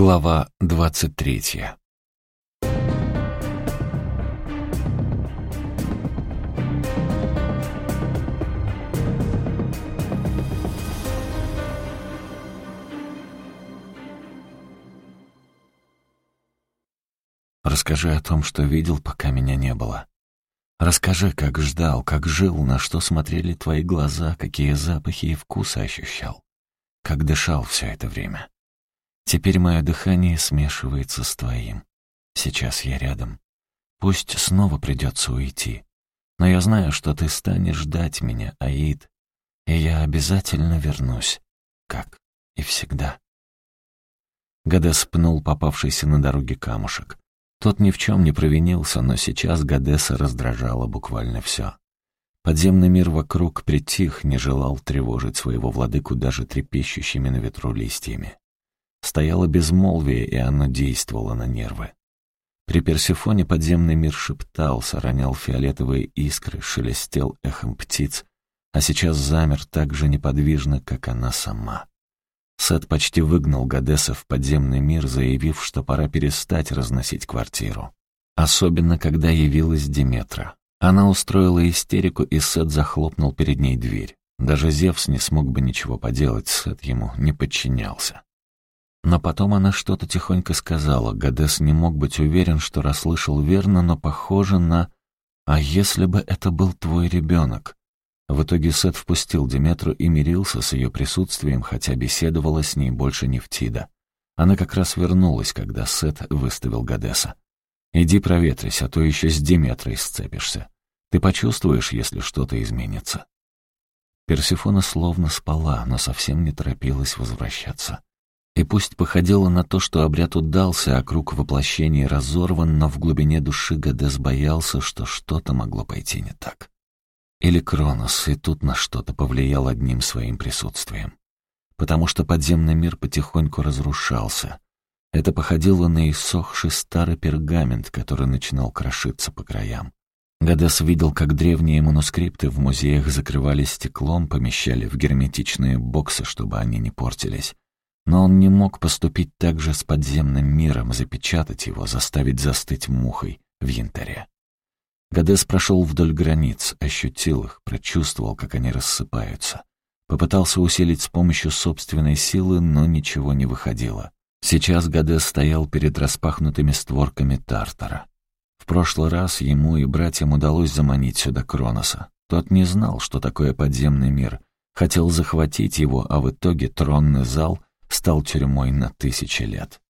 Глава двадцать третья Расскажи о том, что видел, пока меня не было. Расскажи, как ждал, как жил, на что смотрели твои глаза, какие запахи и вкусы ощущал, как дышал все это время. Теперь мое дыхание смешивается с твоим. Сейчас я рядом. Пусть снова придется уйти. Но я знаю, что ты станешь ждать меня, Аид, и я обязательно вернусь, как и всегда. Гадес пнул попавшийся на дороге камушек. Тот ни в чем не провинился, но сейчас Гадеса раздражало буквально все. Подземный мир вокруг притих, не желал тревожить своего владыку даже трепещущими на ветру листьями. Стояло безмолвие, и оно действовало на нервы. При Персифоне подземный мир шептался, ронял фиолетовые искры, шелестел эхом птиц, а сейчас замер так же неподвижно, как она сама. Сет почти выгнал Гадеса в подземный мир, заявив, что пора перестать разносить квартиру. Особенно, когда явилась Диметра. Она устроила истерику, и Сет захлопнул перед ней дверь. Даже Зевс не смог бы ничего поделать, Сет ему не подчинялся. Но потом она что-то тихонько сказала. Гадес не мог быть уверен, что расслышал верно, но похоже на «А если бы это был твой ребенок?» В итоге Сет впустил Диметру и мирился с ее присутствием, хотя беседовала с ней больше Нефтида. Она как раз вернулась, когда Сет выставил Гадеса. «Иди проветрись, а то еще с Диметрой сцепишься. Ты почувствуешь, если что-то изменится». Персифона словно спала, но совсем не торопилась возвращаться. И пусть походило на то, что обряд удался, а круг воплощения разорван, но в глубине души Гадес боялся, что что-то могло пойти не так. Или Кронос и тут на что-то повлиял одним своим присутствием. Потому что подземный мир потихоньку разрушался. Это походило на иссохший старый пергамент, который начинал крошиться по краям. Гадес видел, как древние манускрипты в музеях закрывали стеклом, помещали в герметичные боксы, чтобы они не портились. Но он не мог поступить так же с подземным миром, запечатать его, заставить застыть мухой в янтаре. Гадес прошел вдоль границ, ощутил их, прочувствовал, как они рассыпаются. Попытался усилить с помощью собственной силы, но ничего не выходило. Сейчас Гадес стоял перед распахнутыми створками Тартара. В прошлый раз ему и братьям удалось заманить сюда Кроноса. Тот не знал, что такое подземный мир. Хотел захватить его, а в итоге тронный зал стал тюрьмой на тысячи лет.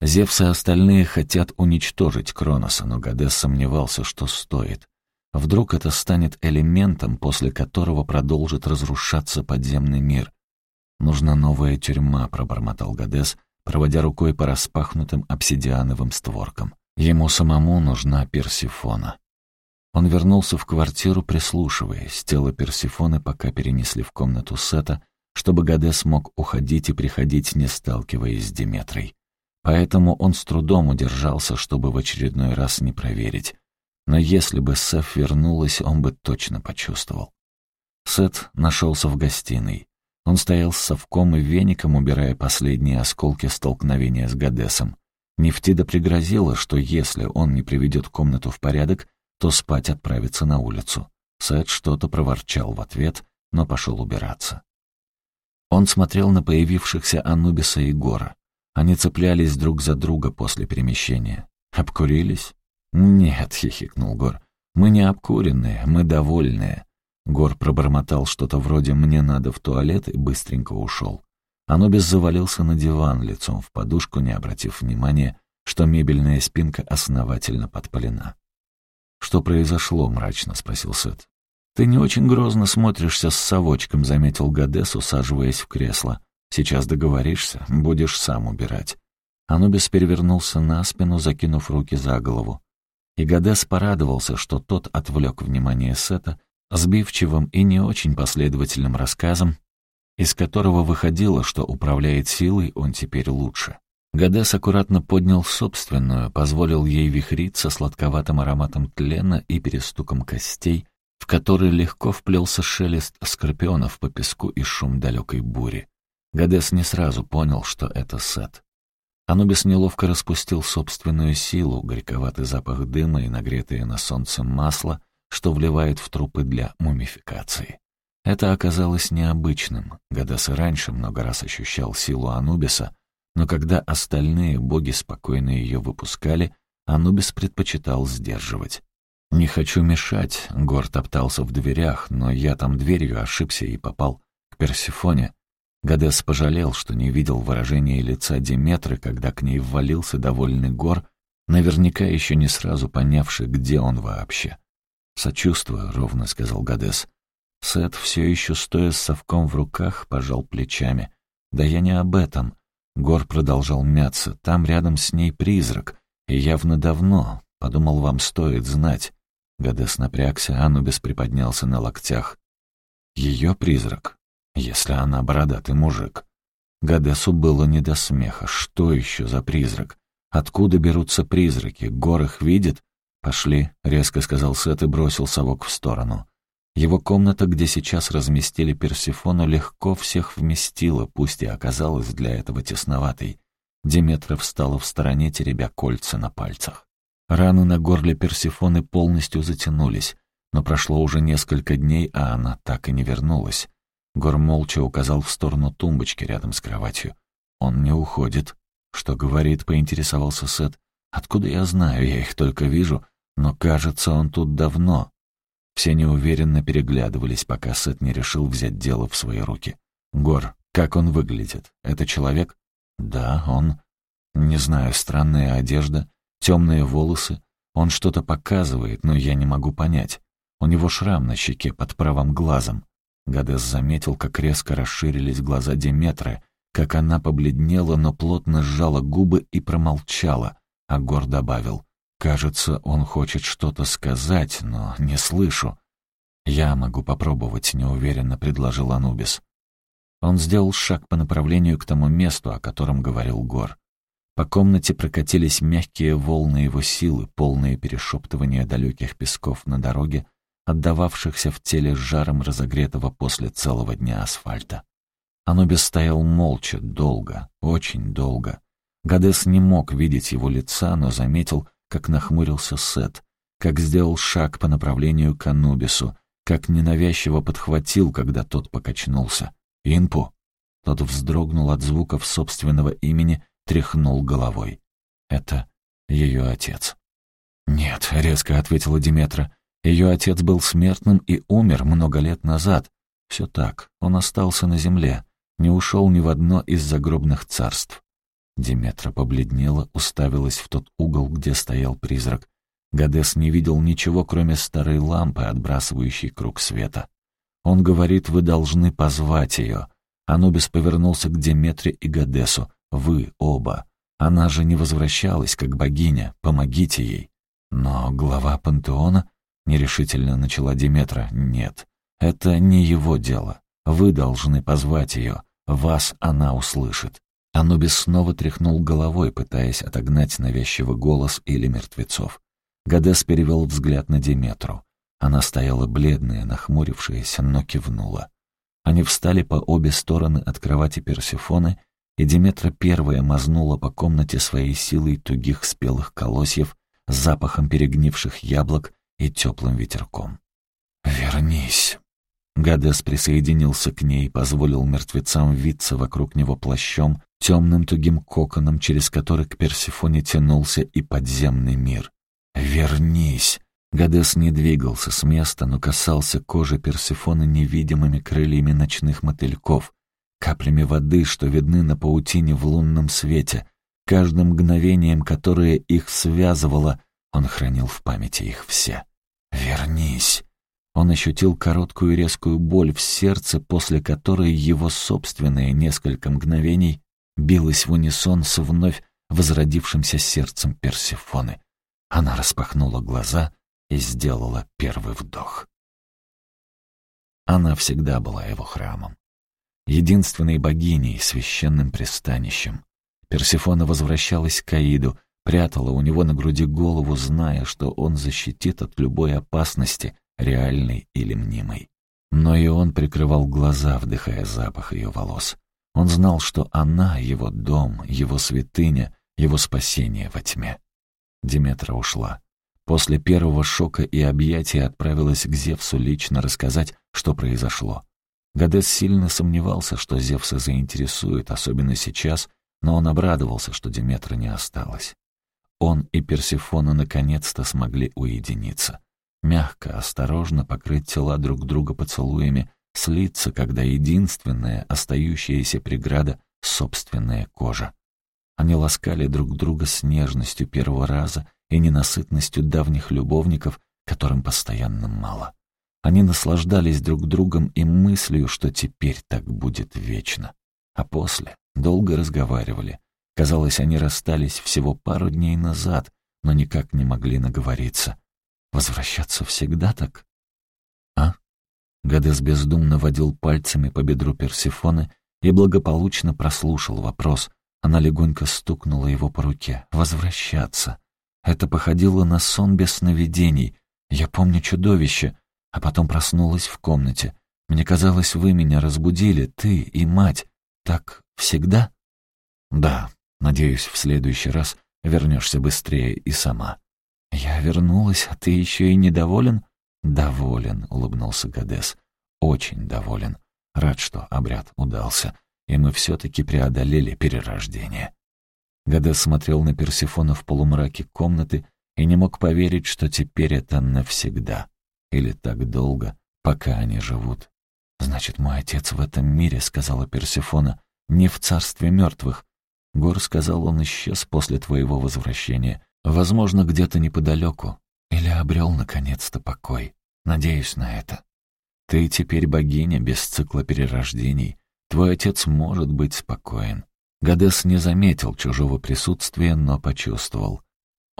Зевс и остальные хотят уничтожить Кроноса, но Гадес сомневался, что стоит. Вдруг это станет элементом, после которого продолжит разрушаться подземный мир. «Нужна новая тюрьма», — пробормотал Гадес, проводя рукой по распахнутым обсидиановым створкам. Ему самому нужна Персифона. Он вернулся в квартиру, прислушиваясь. Тело Персифоны пока перенесли в комнату Сета, чтобы Гадес мог уходить и приходить, не сталкиваясь с Диметрой. Поэтому он с трудом удержался, чтобы в очередной раз не проверить. Но если бы Сеф вернулась, он бы точно почувствовал. Сет нашелся в гостиной. Он стоял с совком и веником, убирая последние осколки столкновения с Гадесом. Нефтида пригрозила, что если он не приведет комнату в порядок, то спать отправится на улицу. Сет что-то проворчал в ответ, но пошел убираться. Он смотрел на появившихся Анубиса и Гора. Они цеплялись друг за друга после перемещения. «Обкурились?» «Нет», — хихикнул Гор. «Мы не обкуренные, мы довольные». Гор пробормотал что-то вроде «мне надо в туалет» и быстренько ушел. Анубис завалился на диван лицом в подушку, не обратив внимания, что мебельная спинка основательно подпалена. «Что произошло?» — мрачно спросил Сет. «Ты не очень грозно смотришься с совочком», — заметил Гадес, усаживаясь в кресло. «Сейчас договоришься, будешь сам убирать». Анубис перевернулся на спину, закинув руки за голову. И Гадес порадовался, что тот отвлек внимание Сета сбивчивым и не очень последовательным рассказом, из которого выходило, что управляет силой он теперь лучше. Гадес аккуратно поднял собственную, позволил ей вихриться сладковатым ароматом тлена и перестуком костей, в который легко вплелся шелест скорпионов по песку и шум далекой бури. Гадес не сразу понял, что это Сет. Анубис неловко распустил собственную силу, горьковатый запах дыма и нагретое на солнце масло, что вливает в трупы для мумификации. Это оказалось необычным. Гадас и раньше много раз ощущал силу Анубиса, но когда остальные боги спокойно ее выпускали, Анубис предпочитал сдерживать. «Не хочу мешать», — Гор топтался в дверях, но я там дверью ошибся и попал к Персифоне. Гадес пожалел, что не видел выражения лица Диметры, когда к ней ввалился довольный Гор, наверняка еще не сразу понявший, где он вообще. «Сочувствую», — ровно сказал Гадес. Сет, все еще стоя с совком в руках, пожал плечами. «Да я не об этом». Гор продолжал мяться. «Там рядом с ней призрак, и явно давно. Подумал, вам стоит знать». Гадес напрягся, Анубис приподнялся на локтях. «Ее призрак? Если она бородатый мужик». Гадесу было не до смеха. Что еще за призрак? Откуда берутся призраки? Гор их видит? «Пошли», — резко сказал Сет и бросил совок в сторону. Его комната, где сейчас разместили Персифону, легко всех вместила, пусть и оказалась для этого тесноватой. Деметра встала в стороне, теребя кольца на пальцах. Раны на горле Персифоны полностью затянулись, но прошло уже несколько дней, а она так и не вернулась. Гор молча указал в сторону тумбочки рядом с кроватью. «Он не уходит». «Что говорит?» — поинтересовался Сет. «Откуда я знаю? Я их только вижу. Но, кажется, он тут давно». Все неуверенно переглядывались, пока Сет не решил взять дело в свои руки. «Гор, как он выглядит? Это человек?» «Да, он...» «Не знаю, странная одежда, темные волосы. Он что-то показывает, но я не могу понять. У него шрам на щеке под правым глазом». Гадес заметил, как резко расширились глаза Деметры, как она побледнела, но плотно сжала губы и промолчала, а Гор добавил, «Кажется, он хочет что-то сказать, но не слышу». «Я могу попробовать», — неуверенно предложил Анубис. Он сделал шаг по направлению к тому месту, о котором говорил Гор. По комнате прокатились мягкие волны его силы, полные перешептывания далеких песков на дороге, отдававшихся в теле жаром разогретого после целого дня асфальта. Анубис стоял молча, долго, очень долго. Гадес не мог видеть его лица, но заметил, как нахмурился Сет, как сделал шаг по направлению к Анубису, как ненавязчиво подхватил, когда тот покачнулся. «Инпу!» Тот вздрогнул от звуков собственного имени, тряхнул головой. «Это ее отец». «Нет», — резко ответила Диметра. «Ее отец был смертным и умер много лет назад. Все так, он остался на земле, не ушел ни в одно из загробных царств». Диметра побледнела, уставилась в тот угол, где стоял призрак. Гадес не видел ничего, кроме старой лампы, отбрасывающей круг света. Он говорит, вы должны позвать ее. Анубис повернулся к Деметре и Гадесу. Вы оба. Она же не возвращалась, как богиня. Помогите ей. Но глава пантеона нерешительно начала Деметра. Нет, это не его дело. Вы должны позвать ее. Вас она услышит. Анубис снова тряхнул головой, пытаясь отогнать навязчивый голос или мертвецов. Гадес перевел взгляд на Деметру. Она стояла бледная, нахмурившаяся, но кивнула. Они встали по обе стороны от кровати Персифоны, и Деметра первая мазнула по комнате своей силой тугих спелых колосьев запахом перегнивших яблок и теплым ветерком. «Вернись!» Гадес присоединился к ней, позволил мертвецам виться вокруг него плащом, темным тугим коконом, через который к Персифоне тянулся и подземный мир. «Вернись!» Гадес не двигался с места, но касался кожи Персифона невидимыми крыльями ночных мотыльков, каплями воды, что видны на паутине в лунном свете. Каждым мгновением, которое их связывало, он хранил в памяти их все. «Вернись!» Он ощутил короткую резкую боль в сердце, после которой его собственные несколько мгновений билось в унисон с вновь возродившимся сердцем Персифоны. Она распахнула глаза и сделала первый вдох. Она всегда была его храмом, единственной богиней, священным пристанищем. Персифона возвращалась к Аиду, прятала у него на груди голову, зная, что он защитит от любой опасности, реальной или мнимой. Но и он прикрывал глаза, вдыхая запах ее волос. Он знал, что она — его дом, его святыня, его спасение во тьме. Диметра ушла. После первого шока и объятия отправилась к Зевсу лично рассказать, что произошло. Гадес сильно сомневался, что Зевса заинтересует, особенно сейчас, но он обрадовался, что Диметра не осталось. Он и Персифона наконец-то смогли уединиться. Мягко, осторожно покрыть тела друг друга поцелуями, слиться, когда единственная остающаяся преграда — собственная кожа. Они ласкали друг друга с нежностью первого раза и ненасытностью давних любовников, которым постоянно мало. Они наслаждались друг другом и мыслью, что теперь так будет вечно. А после долго разговаривали. Казалось, они расстались всего пару дней назад, но никак не могли наговориться. Возвращаться всегда так? А? Гадес бездумно водил пальцами по бедру Персифоны и благополучно прослушал вопрос. Она легонько стукнула его по руке. «Возвращаться». Это походило на сон без сновидений. Я помню чудовище, а потом проснулась в комнате. Мне казалось, вы меня разбудили, ты и мать. Так всегда? Да, надеюсь, в следующий раз вернешься быстрее и сама. Я вернулась, а ты еще и недоволен? Доволен, улыбнулся Гадес. Очень доволен. Рад, что обряд удался, и мы все-таки преодолели перерождение. Гадес смотрел на Персифона в полумраке комнаты и не мог поверить, что теперь это навсегда. Или так долго, пока они живут. «Значит, мой отец в этом мире», — сказала Персифона, — «не в царстве мертвых». Гор сказал, он исчез после твоего возвращения. Возможно, где-то неподалеку. Или обрел, наконец-то, покой. Надеюсь на это. Ты теперь богиня без цикла перерождений. Твой отец может быть спокоен. Гадес не заметил чужого присутствия, но почувствовал.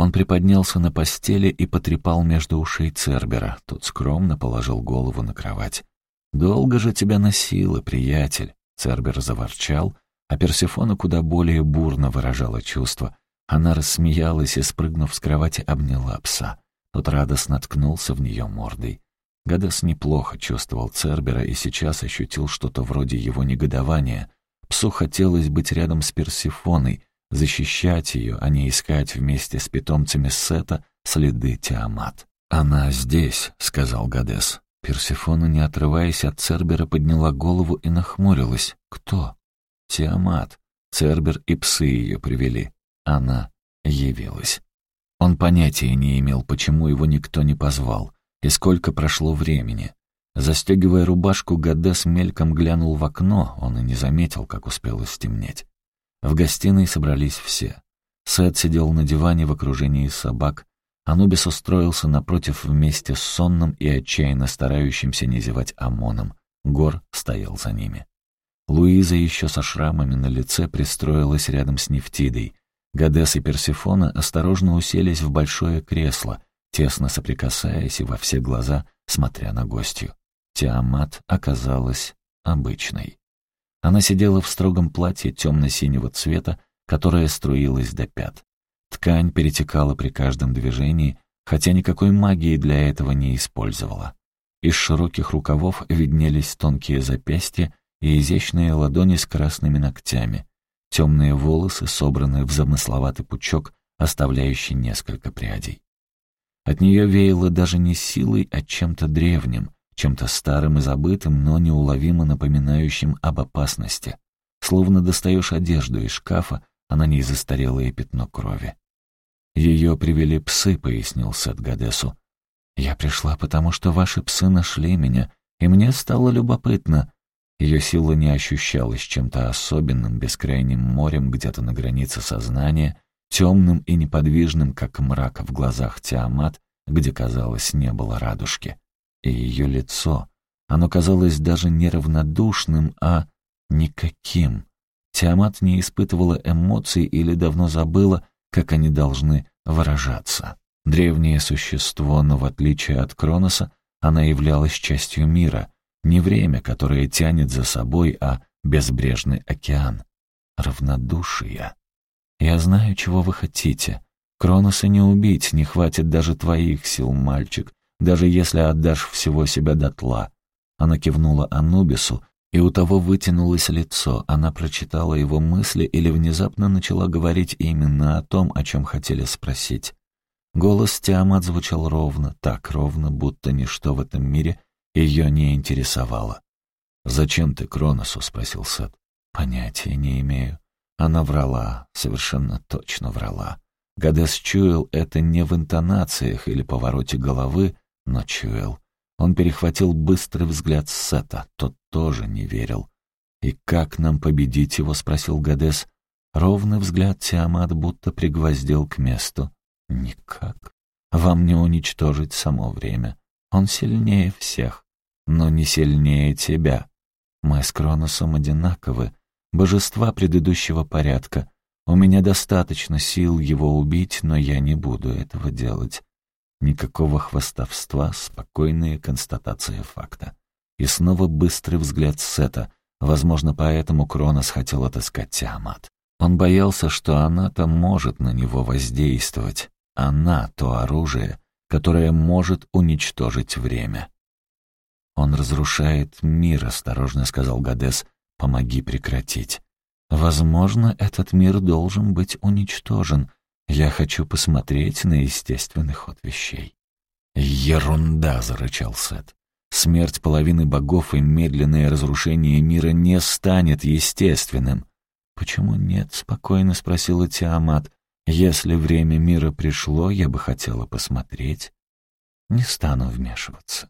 Он приподнялся на постели и потрепал между ушей Цербера. Тот скромно положил голову на кровать. «Долго же тебя носило, приятель!» Цербер заворчал, а Персифона куда более бурно выражала чувства. Она рассмеялась и, спрыгнув с кровати, обняла пса. Тот радостно ткнулся в нее мордой. Гадес неплохо чувствовал Цербера и сейчас ощутил что-то вроде его негодования. Псу хотелось быть рядом с Персифоной, защищать ее, а не искать вместе с питомцами Сета следы Тиамат. «Она здесь», — сказал Гадес. Персифона, не отрываясь от Цербера, подняла голову и нахмурилась. «Кто?» «Тиамат. Цербер и псы ее привели. Она явилась». Он понятия не имел, почему его никто не позвал, и сколько прошло времени. Застегивая рубашку, Гадес мельком глянул в окно, он и не заметил, как успело стемнеть. В гостиной собрались все. Сет сидел на диване в окружении собак. Анубис устроился напротив вместе с сонным и отчаянно старающимся не зевать ОМОНом. Гор стоял за ними. Луиза еще со шрамами на лице пристроилась рядом с Нефтидой. Гадес и Персифона осторожно уселись в большое кресло, тесно соприкасаясь и во все глаза, смотря на гостью. Тиамат оказалась обычной. Она сидела в строгом платье темно-синего цвета, которое струилось до пят. Ткань перетекала при каждом движении, хотя никакой магии для этого не использовала. Из широких рукавов виднелись тонкие запястья и изящные ладони с красными ногтями, темные волосы, собранные в замысловатый пучок, оставляющий несколько прядей. От нее веяло даже не силой, а чем-то древним, чем-то старым и забытым, но неуловимо напоминающим об опасности. Словно достаешь одежду из шкафа, а на ней застарелое пятно крови. «Ее привели псы», — пояснил Сет Гадесу. «Я пришла, потому что ваши псы нашли меня, и мне стало любопытно». Ее сила не ощущалась чем-то особенным, бескрайним морем где-то на границе сознания, темным и неподвижным, как мрак в глазах Тиамат, где, казалось, не было радужки и ее лицо. Оно казалось даже не равнодушным, а никаким. Тиамат не испытывала эмоций или давно забыла, как они должны выражаться. Древнее существо, но в отличие от Кроноса, она являлась частью мира, не время, которое тянет за собой, а безбрежный океан. Равнодушие. «Я знаю, чего вы хотите. Кроноса не убить, не хватит даже твоих сил, мальчик даже если отдашь всего себя дотла». Она кивнула Анубису, И у того вытянулось лицо, она прочитала его мысли или внезапно начала говорить именно о том, о чем хотели спросить. Голос Тиамат звучал ровно, так ровно, будто ничто в этом мире ее не интересовало. «Зачем ты Кроносу?» — спросил Сет. «Понятия не имею». Она врала, совершенно точно врала. Гадес чуял это не в интонациях или повороте головы, но чуял. Он перехватил быстрый взгляд Сета, тот тоже не верил. «И как нам победить его?» — спросил Гадес. Ровный взгляд Тиамат будто пригвоздил к месту. «Никак. Вам не уничтожить само время. Он сильнее всех, но не сильнее тебя. Мы с Кроносом одинаковы, божества предыдущего порядка. У меня достаточно сил его убить, но я не буду этого делать. Никакого хвастовства, спокойная констатация факта. И снова быстрый взгляд Сета. Возможно, поэтому Кронос хотел отыскать Тиамат. Он боялся, что она-то может на него воздействовать. Она — то оружие, которое может уничтожить время. «Он разрушает мир», — осторожно сказал Гадес. «Помоги прекратить». «Возможно, этот мир должен быть уничтожен», я хочу посмотреть на естественный ход вещей». «Ерунда!» — зарычал Сет. «Смерть половины богов и медленное разрушение мира не станет естественным». «Почему нет?» — спокойно спросила Тиамат. «Если время мира пришло, я бы хотела посмотреть». «Не стану вмешиваться».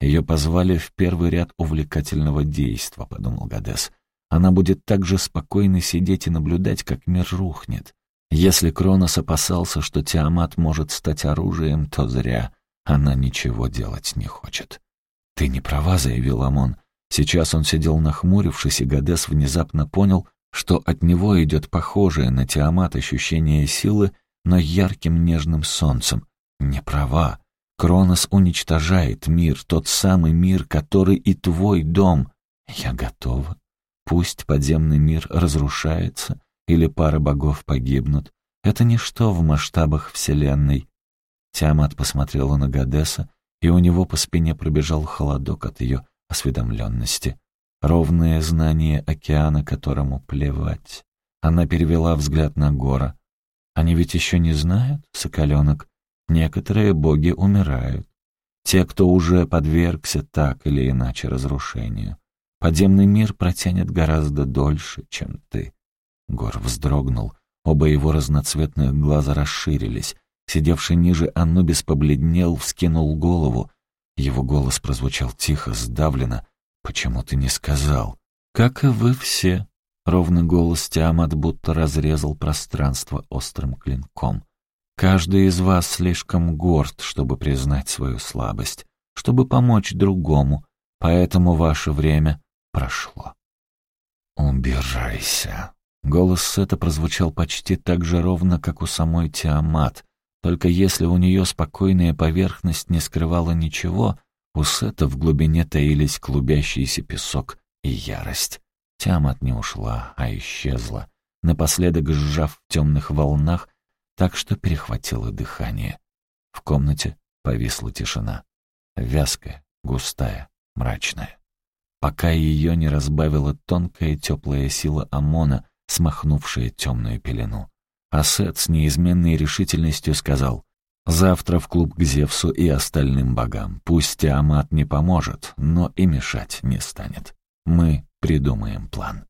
Ее позвали в первый ряд увлекательного действа, подумал Гадес. Она будет так же спокойно сидеть и наблюдать, как мир рухнет. Если Кронос опасался, что Тиамат может стать оружием, то зря. Она ничего делать не хочет. «Ты не права», — заявил Амон. Сейчас он сидел нахмурившись, и Гадес внезапно понял, что от него идет похожее на Тиамат ощущение силы, но ярким нежным солнцем. Не права. Кронос уничтожает мир, тот самый мир, который и твой дом. Я готова. Пусть подземный мир разрушается, или пара богов погибнут. Это ничто в масштабах Вселенной. Тиамат посмотрела на Гадеса, и у него по спине пробежал холодок от ее осведомленности. Ровное знание океана, которому плевать. Она перевела взгляд на Гора. Они ведь еще не знают, соколенок. Некоторые боги умирают. Те, кто уже подвергся так или иначе разрушению. Подземный мир протянет гораздо дольше, чем ты. Гор вздрогнул. Оба его разноцветных глаза расширились. Сидевший ниже Анубис побледнел, вскинул голову. Его голос прозвучал тихо, сдавленно. «Почему ты не сказал?» «Как и вы все», — ровный голос Тиамат будто разрезал пространство острым клинком. «Каждый из вас слишком горд, чтобы признать свою слабость, чтобы помочь другому, поэтому ваше время прошло». «Убирайся», Голос Сета прозвучал почти так же ровно, как у самой Тиамат. Только если у нее спокойная поверхность не скрывала ничего, у Сета в глубине таились клубящийся песок и ярость. Тиамат не ушла, а исчезла, напоследок сжав в темных волнах, так что перехватило дыхание. В комнате повисла тишина. Вязкая, густая, мрачная. Пока ее не разбавила тонкая теплая сила ОМОНа, смахнувшие темную пелену. Асет с неизменной решительностью сказал, «Завтра в клуб к Зевсу и остальным богам. Пусть Тиамат не поможет, но и мешать не станет. Мы придумаем план».